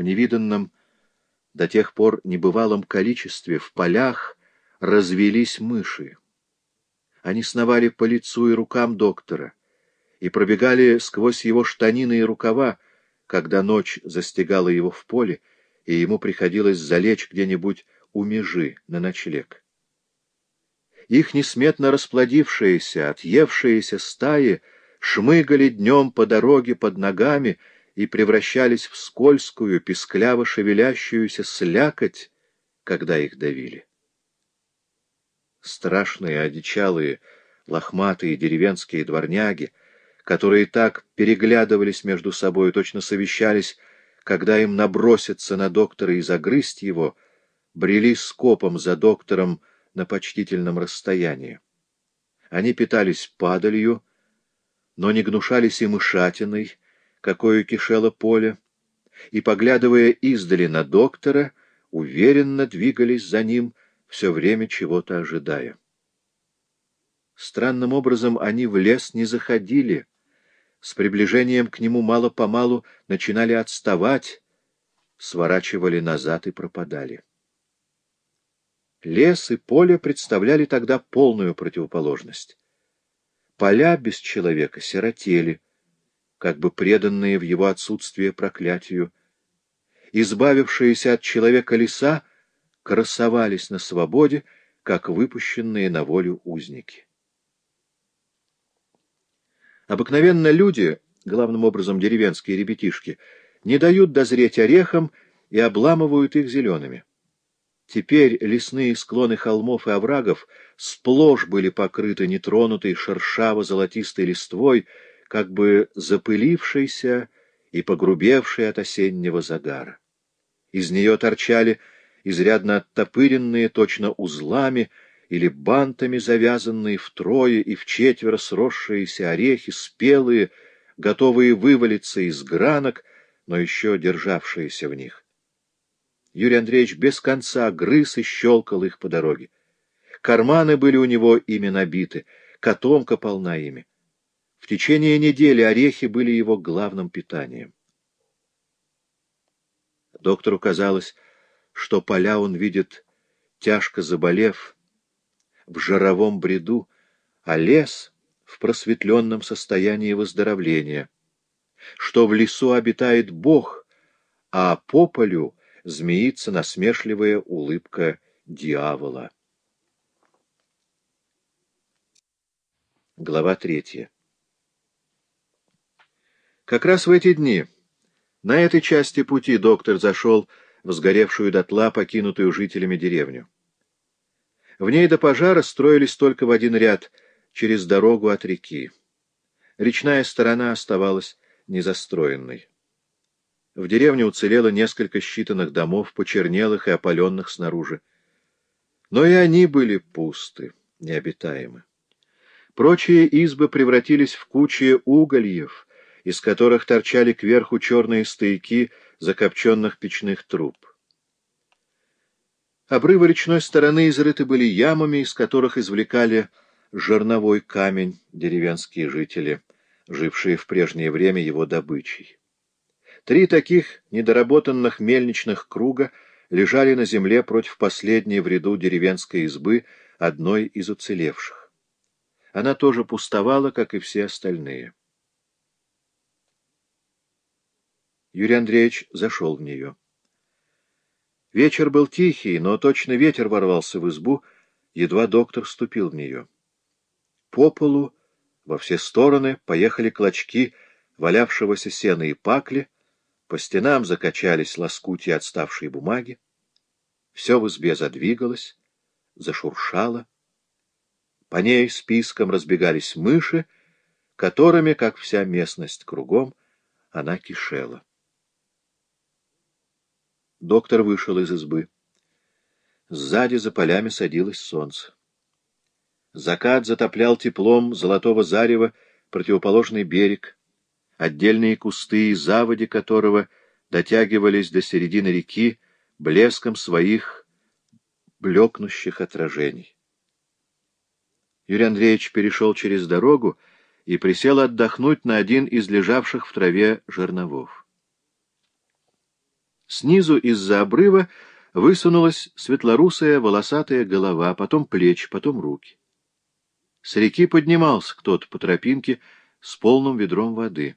в невиданном до тех пор небывалом количестве в полях развелись мыши. Они сновали по лицу и рукам доктора и пробегали сквозь его штанины и рукава, когда ночь застигала его в поле, и ему приходилось залечь где-нибудь у межи на ночлег. Их несметно расплодившиеся, отъевшиеся стаи шмыгали днем по дороге под ногами и превращались в скользкую, пескляво шевелящуюся слякоть, когда их давили. Страшные, одичалые, лохматые деревенские дворняги, которые так переглядывались между собой, точно совещались, когда им наброситься на доктора и загрызть его, брели скопом за доктором на почтительном расстоянии. Они питались падалью, но не гнушались и мышатиной, какое кишело поле, и, поглядывая издали на доктора, уверенно двигались за ним, все время чего-то ожидая. Странным образом они в лес не заходили, с приближением к нему мало-помалу начинали отставать, сворачивали назад и пропадали. Лес и поле представляли тогда полную противоположность. Поля без человека сиротели, как бы преданные в его отсутствие проклятию. Избавившиеся от человека леса красовались на свободе, как выпущенные на волю узники. Обыкновенно люди, главным образом деревенские ребятишки, не дают дозреть орехам и обламывают их зелеными. Теперь лесные склоны холмов и оврагов сплошь были покрыты нетронутой шершаво-золотистой листвой, как бы запылившейся и погрубевшей от осеннего загара. Из нее торчали изрядно оттопыренные, точно узлами или бантами завязанные втрое и вчетверо сросшиеся орехи, спелые, готовые вывалиться из гранок, но еще державшиеся в них. Юрий Андреевич без конца грыз и щелкал их по дороге. Карманы были у него ими набиты, котомка полна ими. Течение недели орехи были его главным питанием. Доктору казалось, что поля он видит, тяжко заболев, в жировом бреду, а лес — в просветленном состоянии выздоровления, что в лесу обитает Бог, а по полю змеится насмешливая улыбка дьявола. Глава третья как раз в эти дни на этой части пути доктор зашел в сгоревшую дотла, покинутую жителями деревню. В ней до пожара строились только в один ряд через дорогу от реки. Речная сторона оставалась незастроенной. В деревне уцелело несколько считанных домов, почернелых и опаленных снаружи. Но и они были пусты, необитаемы. Прочие избы превратились в кучи угольев, из которых торчали кверху черные стояки закопченных печных труб. Обрывы речной стороны изрыты были ямами, из которых извлекали жерновой камень деревенские жители, жившие в прежнее время его добычей. Три таких недоработанных мельничных круга лежали на земле против последней в ряду деревенской избы, одной из уцелевших. Она тоже пустовала, как и все остальные. Юрий Андреевич зашел в нее. Вечер был тихий, но точно ветер ворвался в избу, едва доктор вступил в нее. По полу во все стороны поехали клочки валявшегося сена и пакли, по стенам закачались лоскутья отставшей бумаги. Все в избе задвигалось, зашуршало. По ней списком разбегались мыши, которыми, как вся местность кругом, она кишела. Доктор вышел из избы. Сзади за полями садилось солнце. Закат затоплял теплом золотого зарева противоположный берег, отдельные кусты и заводи которого дотягивались до середины реки блеском своих блекнущих отражений. Юрий Андреевич перешел через дорогу и присел отдохнуть на один из лежавших в траве жерновов. Снизу из-за обрыва высунулась светлорусая волосатая голова, потом плечи, потом руки. С реки поднимался кто-то по тропинке с полным ведром воды.